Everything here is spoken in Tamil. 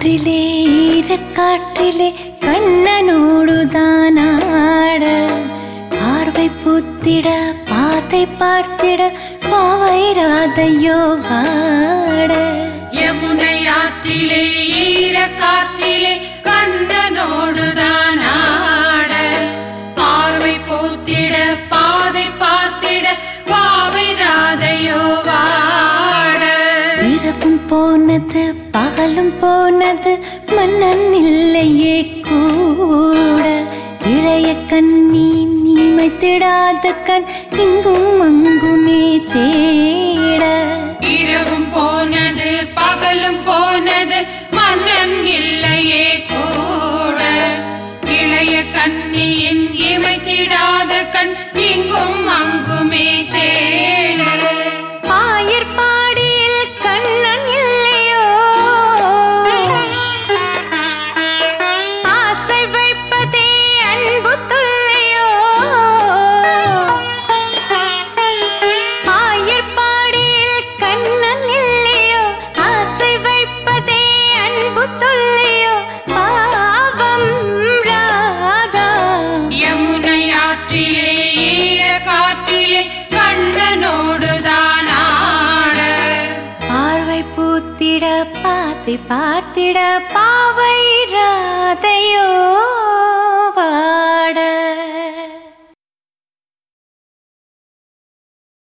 காற்றிலே ஈரக்காற்றிலே கண்ணனோடுதானாட. பார்வை பூத்திட பாத்தை பார்த்திட பாவை ராதையோ வாட யமுனை ஆற்றிலே ஈர இரவும் போனது பகலும் போனது மன்னன் இல்லையே கூட. இளைய கண்ணி நீமைத்திடாத கண் இங்கும் அங்குமே தேட. இரவும் போனது பகலும் போனது மன்னன் இல்லையே கூட. இளைய கண்ணியின் இமைத்திடாத கண் இங்கும் காற்றிலே கண்ணனோடுதான் ஆட பார்வை பூத்திட பாத்தை பார்த்திட பாவை ராதையோ.